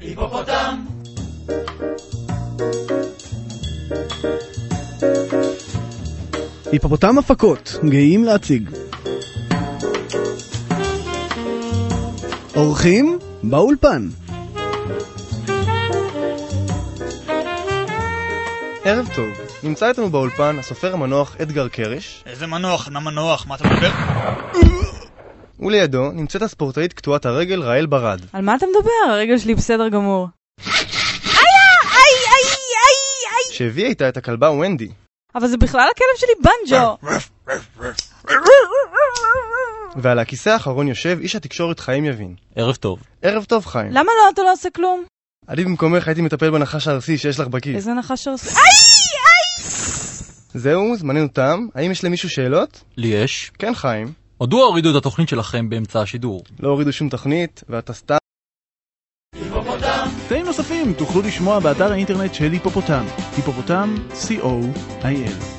היפופוטם! היפופוטם הפקות, גאים להציג. אורחים באולפן. ערב טוב, נמצא איתנו באולפן הסופר המנוח אדגר קרש, איזה מנוח, מה מנוח, מה אתה מדבר? ולידו נמצאת הספורטאית קטועת הרגל ראל ברד. על מה אתה מדבר? הרגל שלי בסדר גמור. שהביאה איתה את הכלבה ונדי. אבל זה בכלל הכלב שלי בנג'ו. ועל הכיסא האחרון יושב איש התקשורת חיים יבין. ערב טוב. ערב טוב חיים. למה לא אתה לא עושה כלום? אני במקומך הייתי מטפל בנחש הארסי שיש לך בכיס. איזה נחש עושה? זהו, זמננו תם. האם יש למישהו שאלות? לי יש. כן חיים. מדוע הורידו את התוכנית שלכם באמצע השידור? לא הורידו שום תוכנית, ואתה סתם... קטעים נוספים תוכלו לשמוע באתר האינטרנט של היפופוטם, היפופוטם, co.il.